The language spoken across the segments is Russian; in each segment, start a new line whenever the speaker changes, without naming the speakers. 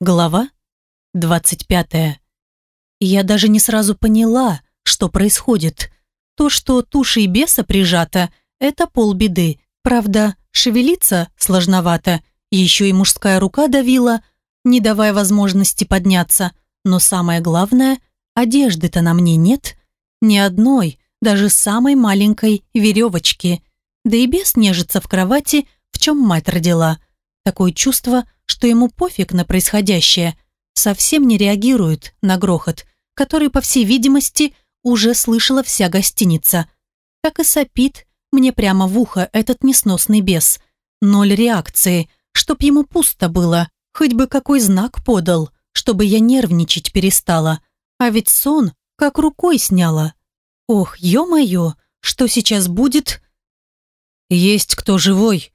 Глава 25. Я даже не сразу поняла, что происходит. То, что тушей беса прижата, это полбеды. Правда, шевелиться сложновато, еще и мужская рука давила, не давая возможности подняться. Но самое главное, одежды-то на мне нет. Ни одной, даже самой маленькой веревочки. Да и бес нежится в кровати, в чем мать родила. Такое чувство, что ему пофиг на происходящее, совсем не реагирует на грохот, который, по всей видимости, уже слышала вся гостиница. Так и сопит мне прямо в ухо этот несносный бес. Ноль реакции, чтоб ему пусто было, хоть бы какой знак подал, чтобы я нервничать перестала. А ведь сон как рукой сняла. Ох, ё-моё, что сейчас будет?
«Есть кто живой?»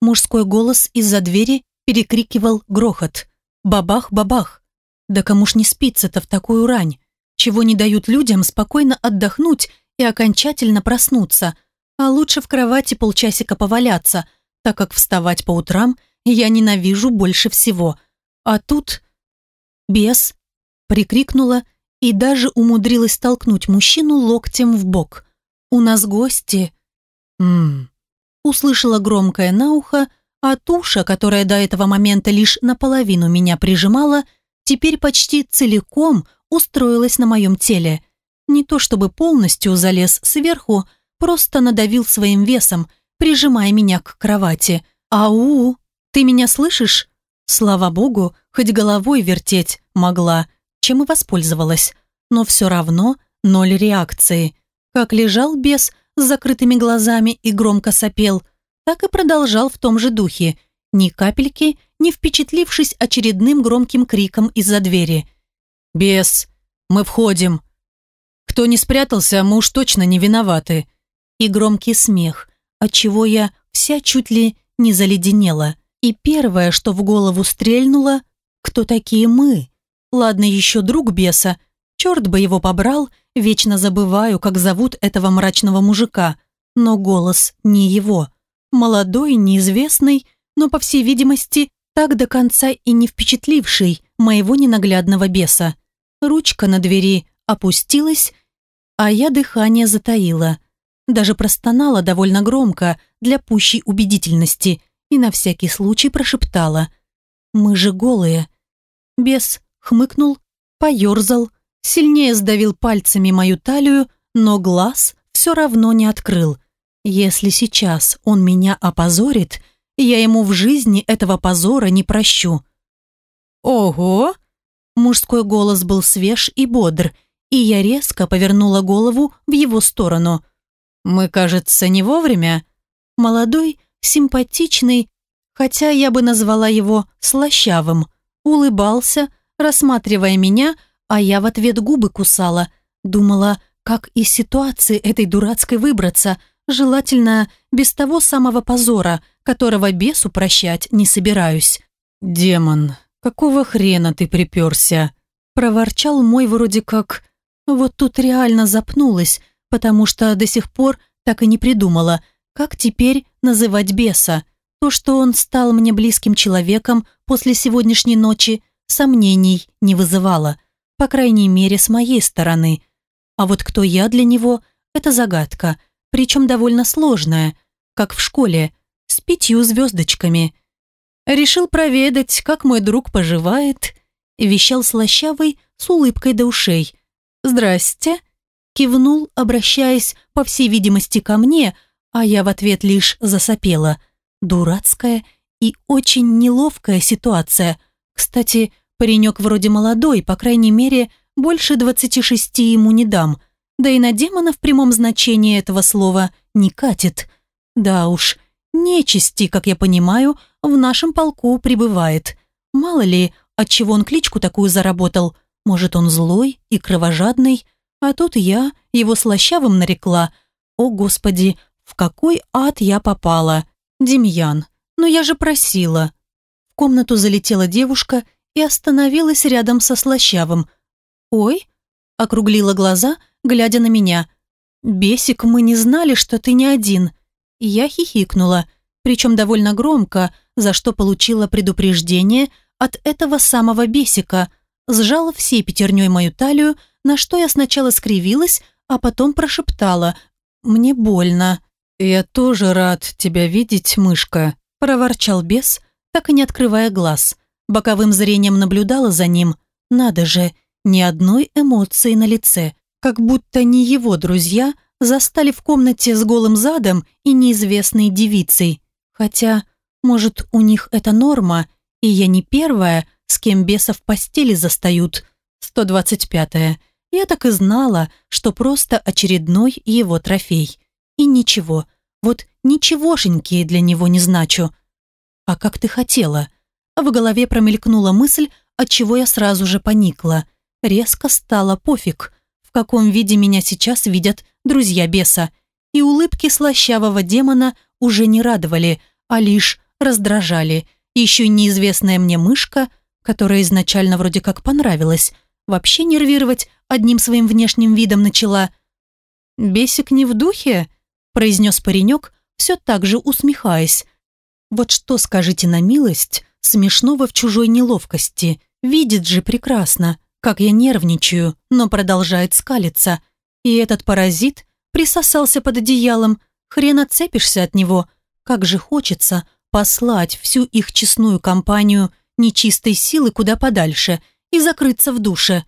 Мужской голос из-за двери перекрикивал грохот. Бабах-бабах. Да кому ж не спится-то в такую рань? Чего не дают людям спокойно отдохнуть и окончательно проснуться, а лучше в кровати полчасика поваляться, так как вставать по утрам я ненавижу больше всего. А тут... Бес прикрикнула и даже умудрилась толкнуть мужчину локтем в бок. «У нас гости...» «Ммм, услышала громкое на ухо, а туша, которая до этого момента лишь наполовину меня прижимала, теперь почти целиком устроилась на моем теле. Не то чтобы полностью залез сверху, просто надавил своим весом, прижимая меня к кровати. «Ау! Ты меня слышишь?» Слава богу, хоть головой вертеть могла, чем и воспользовалась. Но все равно ноль реакции. Как лежал бес, с закрытыми глазами и громко сопел, так и продолжал в том же духе, ни капельки не впечатлившись очередным громким криком из-за двери.
«Бес, мы входим!» «Кто не спрятался, мы уж точно не виноваты!»
И громкий смех, отчего я вся чуть ли не заледенела. И первое, что в голову стрельнуло, кто такие мы? Ладно, еще друг беса, черт бы его побрал, Вечно забываю, как зовут этого мрачного мужика, но голос не его. Молодой, неизвестный, но, по всей видимости, так до конца и не впечатливший моего ненаглядного беса. Ручка на двери опустилась, а я дыхание затаила. Даже простонала довольно громко для пущей убедительности и на всякий случай прошептала. «Мы же голые». Бес хмыкнул, поерзал, сильнее сдавил пальцами мою талию, но глаз все равно не открыл. Если сейчас он меня опозорит, я ему в жизни этого позора не прощу. «Ого!» Мужской голос был свеж и бодр, и я резко повернула голову в его сторону. «Мы, кажется, не вовремя?» Молодой, симпатичный, хотя я бы назвала его слащавым, улыбался, рассматривая меня, а я в ответ губы кусала. Думала, как из ситуации этой дурацкой выбраться, желательно без того самого позора, которого бесу прощать не собираюсь.
«Демон, какого хрена ты приперся?»
Проворчал мой вроде как... Вот тут реально запнулась, потому что до сих пор так и не придумала, как теперь называть беса. То, что он стал мне близким человеком после сегодняшней ночи, сомнений не вызывало по крайней мере, с моей стороны. А вот кто я для него – это загадка, причем довольно сложная, как в школе, с пятью звездочками. Решил проведать, как мой друг поживает, вещал слащавый с улыбкой до ушей. «Здрасте», кивнул, обращаясь, по всей видимости, ко мне, а я в ответ лишь засопела. Дурацкая и очень неловкая ситуация. Кстати, Паренек вроде молодой, по крайней мере, больше 26 ему не дам. Да и на демона в прямом значении этого слова не катит. Да уж, нечисти, как я понимаю, в нашем полку прибывает. Мало ли, от чего он кличку такую заработал. Может, он злой и кровожадный, а тут я его слащавым нарекла. О, Господи, в какой ад я попала? Демьян, но я же просила. В комнату залетела девушка и остановилась рядом со слащавым. «Ой?» – округлила глаза, глядя на меня. «Бесик, мы не знали, что ты не один». Я хихикнула, причем довольно громко, за что получила предупреждение от этого самого бесика, сжал всей пятерней мою талию, на что я сначала скривилась, а потом прошептала «Мне больно».
«Я тоже рад тебя видеть, мышка», – проворчал бес, так и не открывая глаз. Боковым зрением наблюдала за ним. Надо же, ни одной эмоции на лице, как будто не его друзья застали в комнате с голым задом и неизвестной девицей. Хотя, может, у них это норма, и я не первая, с кем беса в постели застают. 125-я. Я так и знала, что просто очередной его трофей. И ничего, вот ничегошеньки для него не значу. А как ты хотела? В голове промелькнула мысль, от чего я сразу же поникла. Резко стало пофиг, в каком виде меня сейчас видят друзья беса. И улыбки слащавого демона уже не радовали, а лишь раздражали. Еще неизвестная мне мышка, которая изначально вроде как понравилась, вообще нервировать одним своим внешним видом начала. «Бесик не в духе?» произнес паренек, все так же усмехаясь. Вот что, скажите на милость, смешного в чужой неловкости. Видит же прекрасно, как я нервничаю, но продолжает скалиться. И этот паразит присосался под одеялом, хрен отцепишься от него. Как же хочется послать всю их честную компанию нечистой силы куда подальше и закрыться в душе.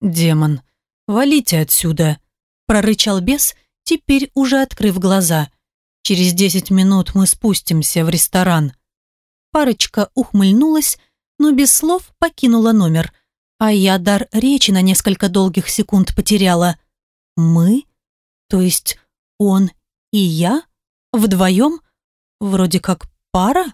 «Демон, валите отсюда!» прорычал бес теперь уже открыв глаза. «Через десять минут мы спустимся в ресторан». Парочка ухмыльнулась, но без слов покинула номер, а я дар речи на несколько долгих секунд потеряла. «Мы? То есть он и я? Вдвоем? Вроде как пара?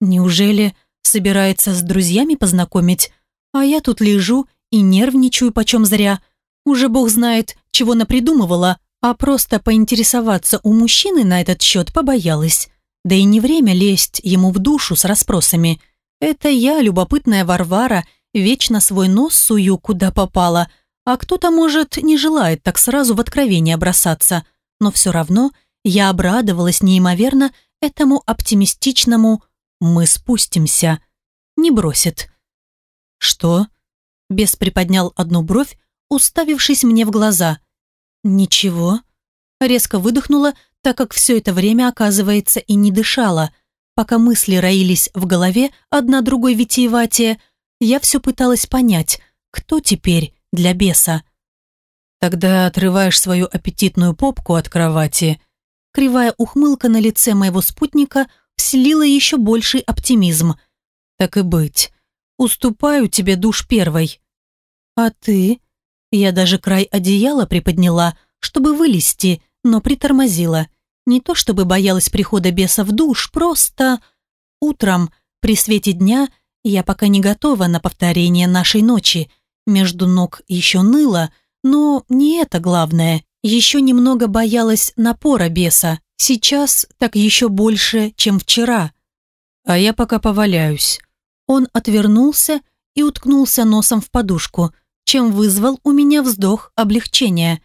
Неужели собирается с друзьями познакомить? А я тут лежу и нервничаю почем зря. Уже бог знает, чего напридумывала, а просто поинтересоваться у мужчины на этот счет побоялась. Да и не время лезть ему в душу с расспросами. Это я, любопытная Варвара, вечно свой нос сую куда попала, а кто-то, может, не желает так сразу в откровение бросаться. Но все равно я обрадовалась неимоверно этому оптимистичному «мы спустимся». Не бросит. «Что?» Бес приподнял одну бровь, уставившись мне в глаза. «Ничего». Резко выдохнула, так как все это время, оказывается, и не дышала. Пока мысли роились в голове, одна другой витиеватее, я все пыталась понять, кто теперь для беса. «Тогда отрываешь свою аппетитную попку от кровати». Кривая ухмылка на лице моего спутника вселила еще больший оптимизм. «Так и быть. Уступаю тебе душ первой». «А ты?» Я даже край одеяла приподняла, чтобы вылезти, но притормозила. Не то чтобы боялась прихода беса в душ, просто... Утром, при свете дня, я пока не готова на повторение нашей ночи. Между ног еще ныло, но не это главное. Еще немного боялась напора беса. Сейчас так еще больше, чем вчера. А я пока поваляюсь. Он отвернулся и уткнулся носом в подушку – чем вызвал у меня вздох облегчения.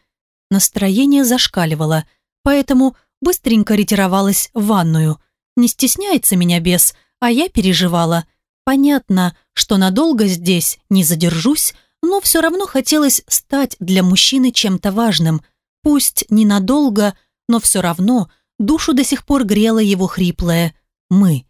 Настроение зашкаливало, поэтому быстренько ретировалась в ванную. Не стесняется меня бес, а я переживала. Понятно, что надолго здесь не задержусь, но все равно хотелось стать для мужчины чем-то важным. Пусть ненадолго, но все равно душу до сих пор грело его хриплое «мы».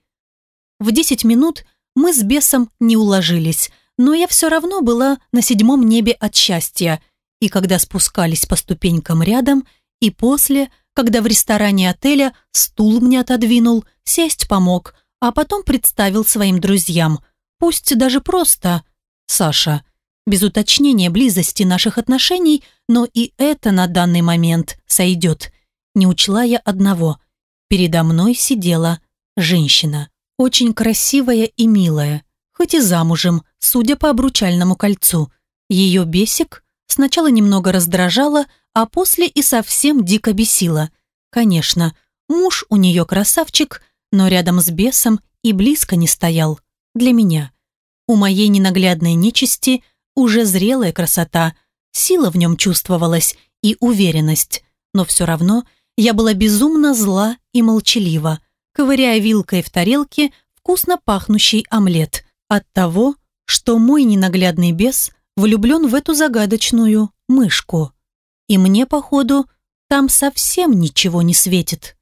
В десять минут мы с бесом не уложились, но я все равно была на седьмом небе от счастья. И когда спускались по ступенькам рядом, и после, когда в ресторане отеля стул мне отодвинул, сесть помог, а потом представил своим друзьям. Пусть даже просто «Саша». Без уточнения близости наших отношений, но и это на данный момент сойдет. Не учла я одного. Передо мной сидела женщина. Очень красивая и милая хоть и замужем, судя по обручальному кольцу. Ее бесик сначала немного раздражала, а после и совсем дико бесила. Конечно, муж у нее красавчик, но рядом с бесом и близко не стоял. Для меня. У моей ненаглядной нечисти уже зрелая красота, сила в нем чувствовалась и уверенность, но все равно я была безумно зла и молчалива, ковыряя вилкой в тарелке вкусно пахнущий омлет –
От того, что мой ненаглядный бес влюблен в эту загадочную мышку. И мне, походу, там совсем ничего не светит.